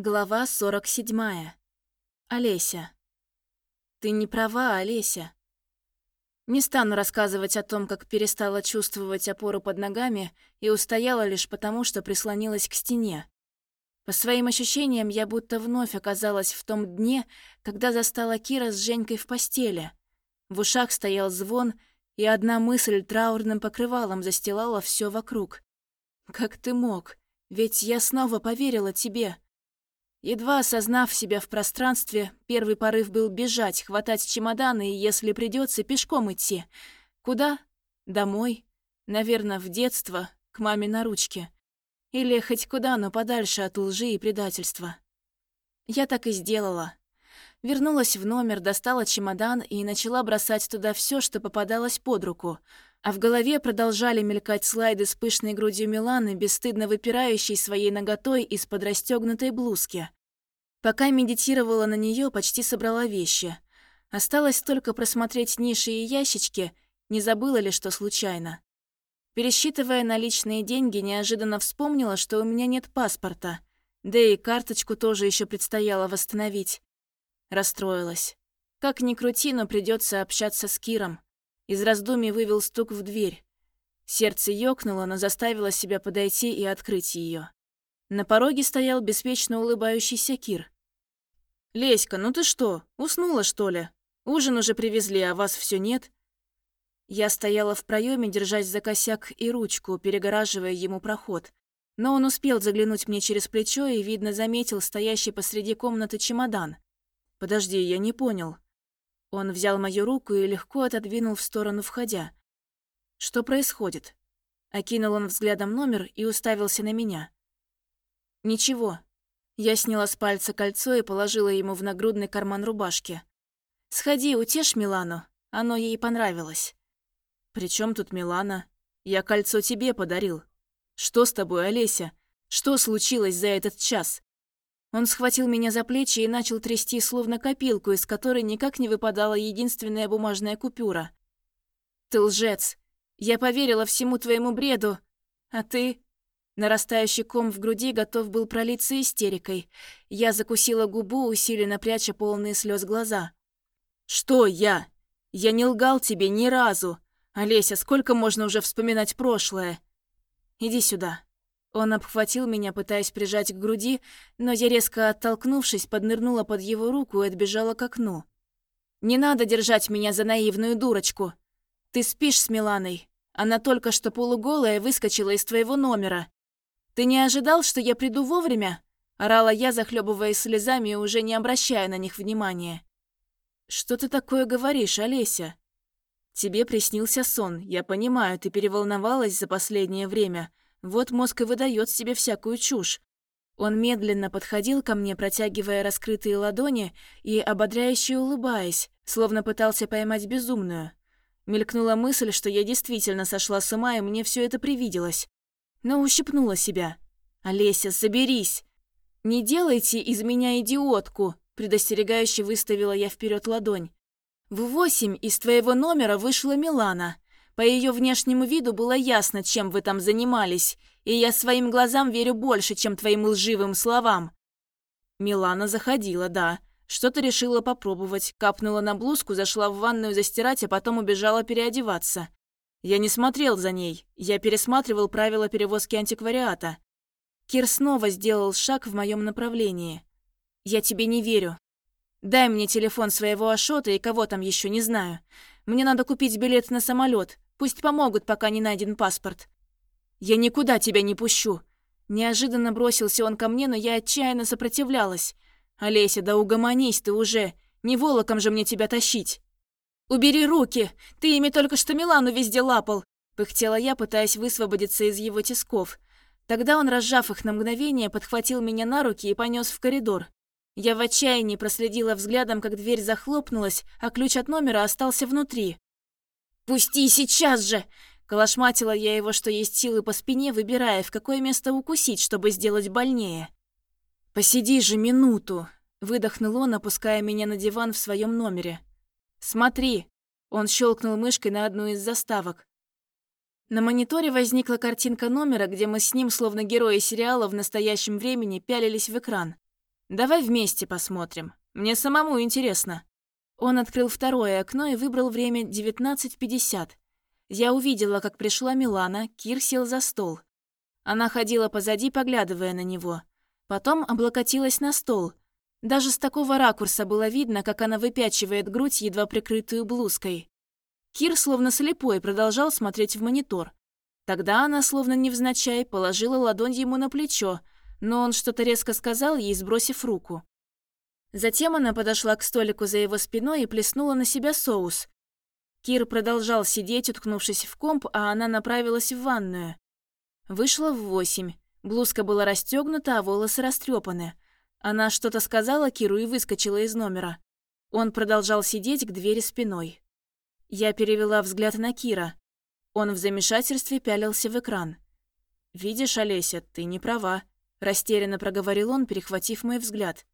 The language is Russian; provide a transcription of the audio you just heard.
Глава 47. Олеся. Ты не права, Олеся. Не стану рассказывать о том, как перестала чувствовать опору под ногами и устояла лишь потому, что прислонилась к стене. По своим ощущениям, я будто вновь оказалась в том дне, когда застала Кира с Женькой в постели. В ушах стоял звон, и одна мысль траурным покрывалом застилала все вокруг. «Как ты мог? Ведь я снова поверила тебе». Едва осознав себя в пространстве, первый порыв был бежать, хватать чемоданы и, если придется, пешком идти. Куда? Домой. Наверное, в детство, к маме на ручке. Или хоть куда, но подальше от лжи и предательства. Я так и сделала. Вернулась в номер, достала чемодан и начала бросать туда все, что попадалось под руку. А в голове продолжали мелькать слайды с пышной грудью Миланы, бесстыдно выпирающей своей ноготой из-под расстегнутой блузки. Пока медитировала на нее, почти собрала вещи. Осталось только просмотреть ниши и ящички, не забыла ли что случайно. Пересчитывая наличные деньги, неожиданно вспомнила, что у меня нет паспорта. Да и карточку тоже еще предстояло восстановить. Расстроилась. Как ни крути, но придется общаться с Киром. Из раздумий вывел стук в дверь. Сердце ёкнуло, но заставило себя подойти и открыть ее. На пороге стоял беспечно улыбающийся Кир. «Леська, ну ты что, уснула, что ли? Ужин уже привезли, а вас все нет?» Я стояла в проеме, держась за косяк и ручку, перегораживая ему проход. Но он успел заглянуть мне через плечо и, видно, заметил стоящий посреди комнаты чемодан. «Подожди, я не понял». Он взял мою руку и легко отодвинул в сторону, входя. «Что происходит?» Окинул он взглядом номер и уставился на меня. «Ничего». Я сняла с пальца кольцо и положила ему в нагрудный карман рубашки. «Сходи, утешь Милану. Оно ей понравилось». «При чем тут Милана? Я кольцо тебе подарил. Что с тобой, Олеся? Что случилось за этот час?» Он схватил меня за плечи и начал трясти, словно копилку, из которой никак не выпадала единственная бумажная купюра. «Ты лжец! Я поверила всему твоему бреду, а ты...» Нарастающий ком в груди готов был пролиться истерикой. Я закусила губу, усиленно пряча полные слез глаза. «Что я? Я не лгал тебе ни разу! Олеся, сколько можно уже вспоминать прошлое? Иди сюда!» Он обхватил меня, пытаясь прижать к груди, но я, резко оттолкнувшись, поднырнула под его руку и отбежала к окну. «Не надо держать меня за наивную дурочку. Ты спишь с Миланой. Она только что полуголая выскочила из твоего номера. Ты не ожидал, что я приду вовремя?» Орала я, захлебываясь слезами и уже не обращая на них внимания. «Что ты такое говоришь, Олеся?» «Тебе приснился сон. Я понимаю, ты переволновалась за последнее время. Вот мозг и выдает себе всякую чушь. Он медленно подходил ко мне, протягивая раскрытые ладони и ободряюще улыбаясь, словно пытался поймать безумную. Мелькнула мысль, что я действительно сошла с ума, и мне все это привиделось. Но ущипнула себя. «Олеся, соберись! Не делайте из меня идиотку!» предостерегающе выставила я вперед ладонь. «В восемь из твоего номера вышла Милана. По ее внешнему виду было ясно, чем вы там занимались, и я своим глазам верю больше, чем твоим лживым словам». Милана заходила, да. Что-то решила попробовать, капнула на блузку, зашла в ванную застирать, а потом убежала переодеваться. Я не смотрел за ней, я пересматривал правила перевозки антиквариата. Кир снова сделал шаг в моем направлении. «Я тебе не верю. Дай мне телефон своего Ашота и кого там еще не знаю. Мне надо купить билет на самолет. Пусть помогут, пока не найден паспорт. Я никуда тебя не пущу. Неожиданно бросился он ко мне, но я отчаянно сопротивлялась. Олеся, да угомонись ты уже. Не волоком же мне тебя тащить. Убери руки. Ты ими только что Милану везде лапал. Пыхтела я, пытаясь высвободиться из его тисков. Тогда он, разжав их на мгновение, подхватил меня на руки и понес в коридор. Я в отчаянии проследила взглядом, как дверь захлопнулась, а ключ от номера остался внутри. «Пусти сейчас же!» Калашматила я его, что есть силы по спине, выбирая, в какое место укусить, чтобы сделать больнее. «Посиди же минуту!» Выдохнул он, опуская меня на диван в своем номере. «Смотри!» Он щелкнул мышкой на одну из заставок. На мониторе возникла картинка номера, где мы с ним, словно герои сериала, в настоящем времени пялились в экран. Давай вместе посмотрим. Мне самому интересно». Он открыл второе окно и выбрал время 19.50. Я увидела, как пришла Милана, Кир сел за стол. Она ходила позади, поглядывая на него. Потом облокотилась на стол. Даже с такого ракурса было видно, как она выпячивает грудь, едва прикрытую блузкой. Кир, словно слепой, продолжал смотреть в монитор. Тогда она, словно невзначай, положила ладонь ему на плечо, но он что-то резко сказал ей, сбросив руку. Затем она подошла к столику за его спиной и плеснула на себя соус. Кир продолжал сидеть, уткнувшись в комп, а она направилась в ванную. Вышла в восемь. Блузка была расстегнута, а волосы растрепаны. Она что-то сказала Киру и выскочила из номера. Он продолжал сидеть к двери спиной. Я перевела взгляд на Кира. Он в замешательстве пялился в экран. «Видишь, Олеся, ты не права», – растерянно проговорил он, перехватив мой взгляд.